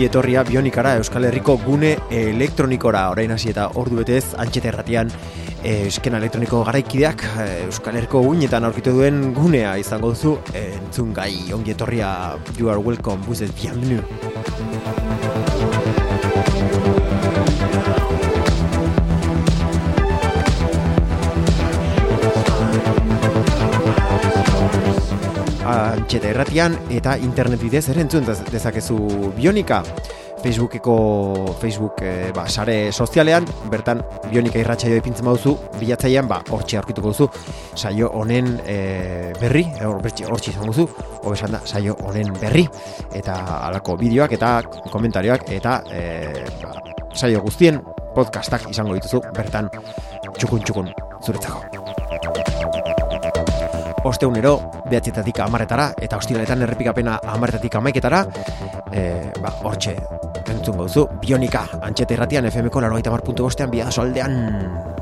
ongi etorria bionikara Euskal Herriko gune elektronikora. Orain hasi eta ordu betez antxeta erratian eh, euskena elektroniko garaikideak eh, Euskal Herriko guinetan aurkitu duen gunea izango duzu entzun gai. Ongi etorria you are welcome buzet bienvenu antxeta erratian eta internet bidez ere entzun dezakezu bionika. Facebookeko Facebook e, ba, sare sozialean bertan bionika irratsaio ipintzen baduzu bilatzailean ba hortzi aurkituko duzu saio honen e, berri hortzi hortzi izango duzu esan da saio honen berri eta halako bideoak eta komentarioak eta e, ba, saio guztien podcastak izango dituzu bertan txukun txukun zuretzako osteunero behatzetatik amarretara eta hostilaletan errepikapena amarretatik amaiketara e, ba, hortxe entzun gauzu, bionika antxete erratian FM-ko laro gaita marpuntu bostean biadazo aldean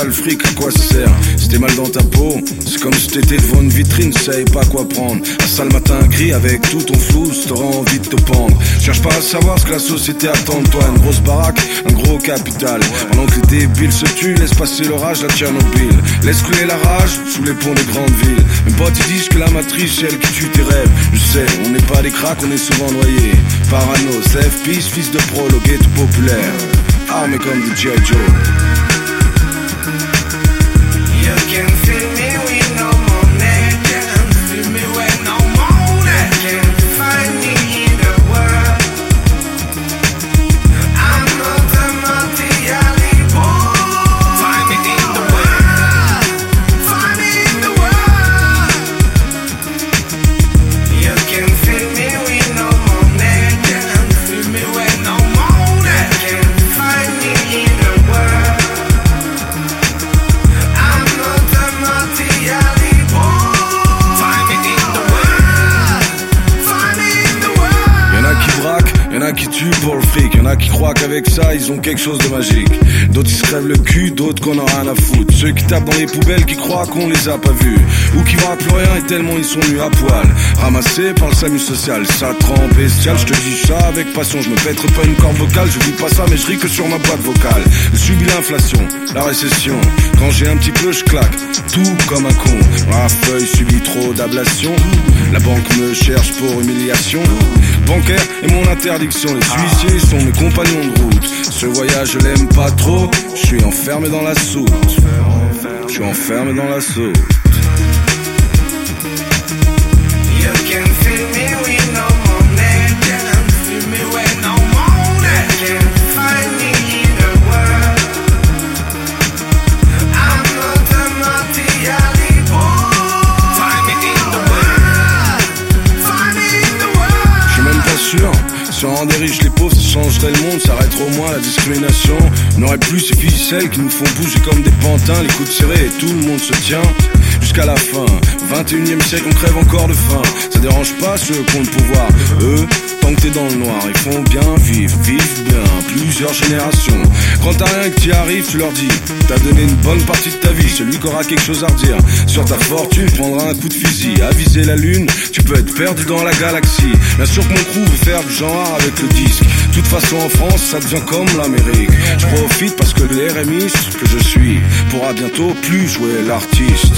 fric, à quoi ça sert C'était mal dans ta peau, c'est comme si t'étais devant une vitrine, savais pas quoi prendre. Un sale matin gris avec tout ton flou, t'auras envie de te pendre. Cherche pas à savoir ce que la société attend de toi, une grosse baraque, un gros capital. Pendant que les débiles se tuent, laisse passer l'orage, la Tchernobyl. Laisse couler la rage sous les ponts des grandes villes. Mes potes ils que la matrice c'est elle qui tue tes rêves. Je sais, on n'est pas des cracks, on est souvent noyés. Parano, self peace, fils de prologue, tout populaire. Armé comme du G.I. Joe. Ça ils ont quelque chose de magique. Ils se crèvent le cul, d'autres qu'on a rien à foutre. Ceux qui tapent dans les poubelles, qui croient qu'on les a pas vus. Ou qui voient plus rien et tellement ils sont nus à poil. Ramassés par le SAMU social, ça trempe bestial. Je te dis ça avec passion, je me pèterai pas une corde vocale, je dis pas ça mais je ris que sur ma boîte vocale. Je subis l'inflation, la récession. Quand j'ai un petit peu, je claque, tout comme un con. Ma feuille subit trop d'ablation. La banque me cherche pour humiliation. Bancaire est mon interdiction, les huissiers sont mes compagnons de route. Ce voyage, je l'aime pas trop, je suis enfermé dans la soute. Je suis enfermé dans la soute. Discrimination. On n'aurait plus ces ficelles qui nous font bouger comme des pantins, les coudes serrés et tout le monde se tient. Jusqu'à la fin, 21 e siècle, on crève encore de faim. Ça dérange pas ceux qui ont le pouvoir. Eux, tant que t'es dans le noir, ils font bien vivre, vivent bien, plusieurs générations. Quand t'as rien que t'y arrives, tu leur dis, t'as donné une bonne partie de ta vie. Celui qui aura quelque chose à redire sur ta fortune prendra un coup de fusil. À viser la lune, tu peux être perdu dans la galaxie. Bien sûr que mon crew veut faire du genre avec le disque. Toute façon, en France, ça devient comme l'Amérique. Je profite parce que le que je suis pourra bientôt plus jouer l'artiste.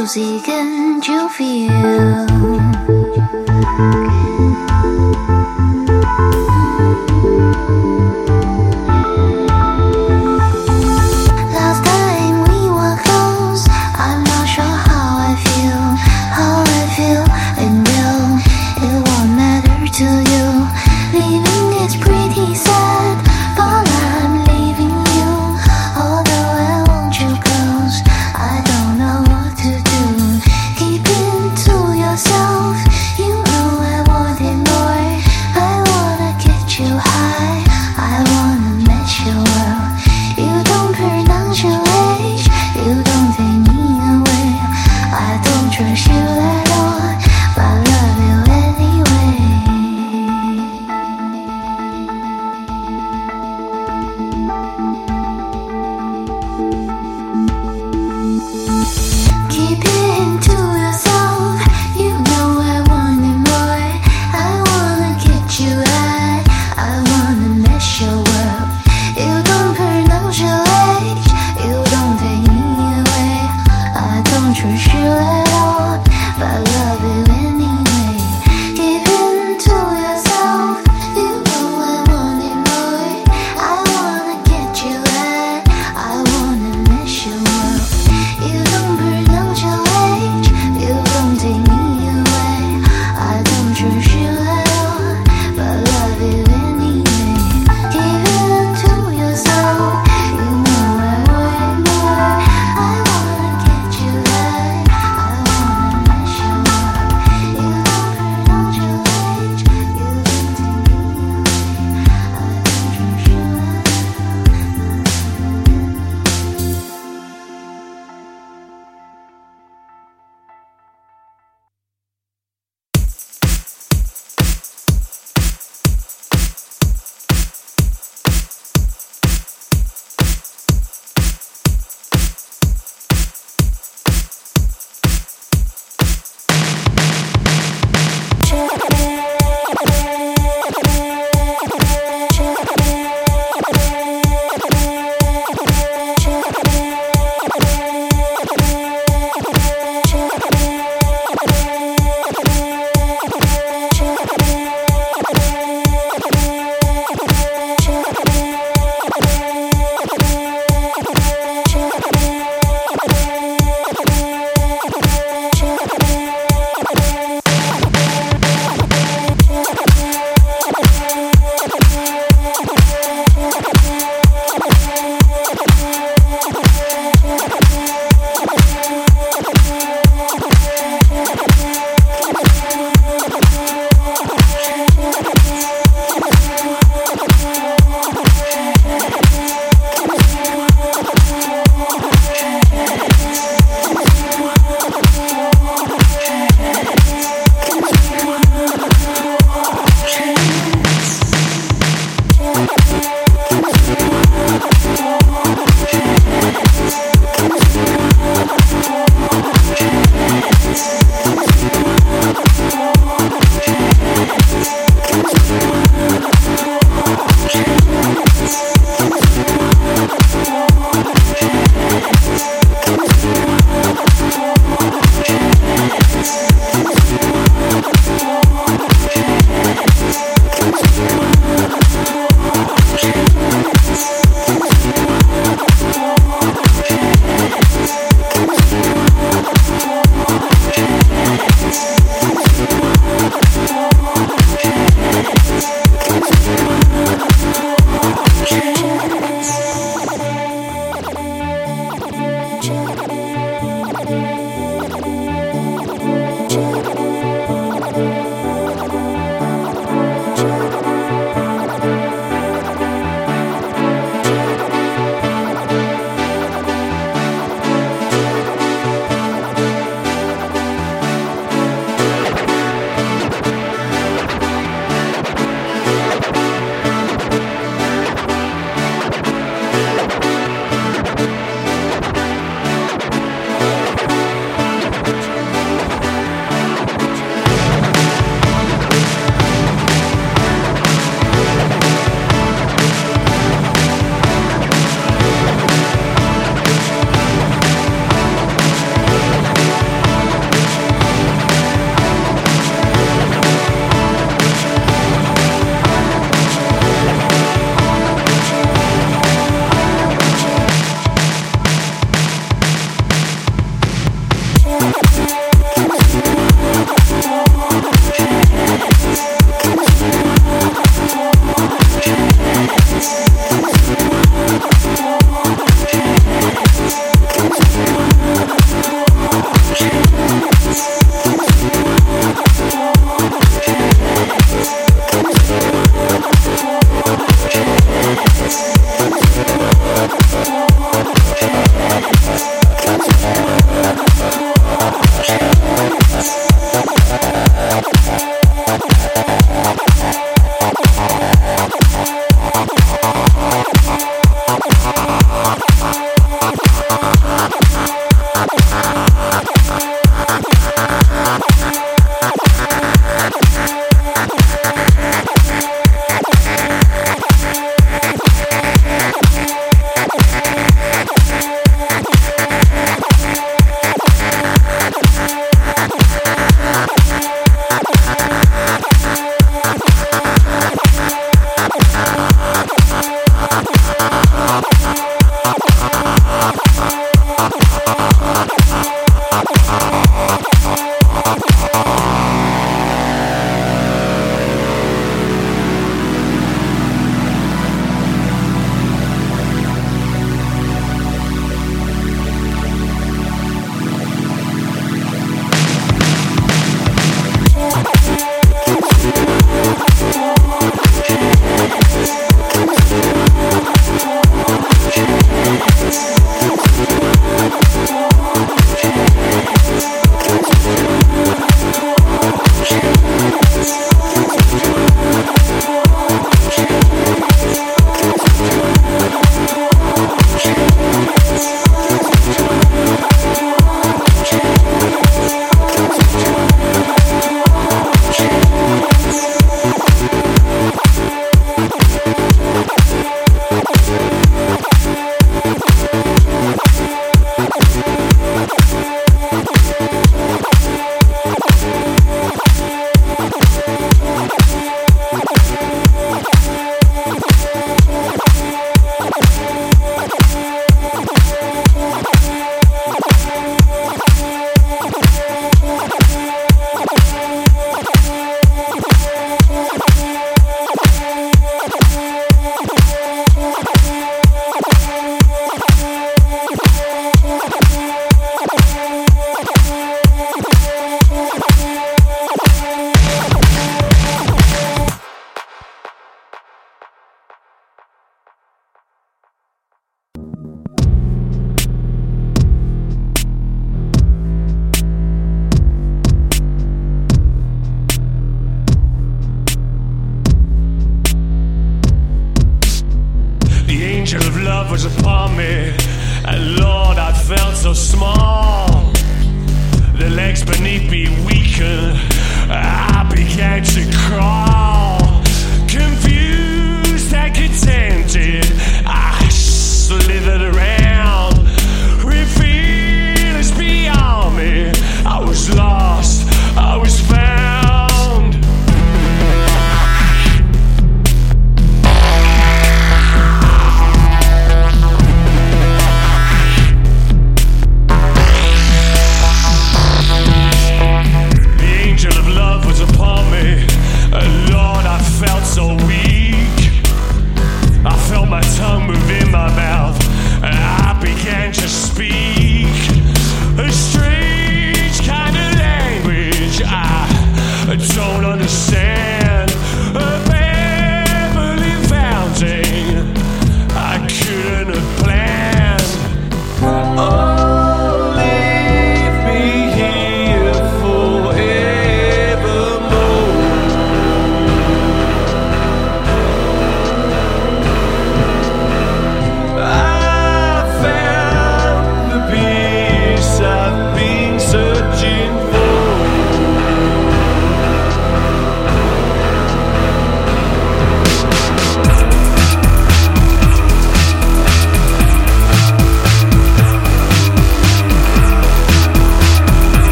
music and you feel.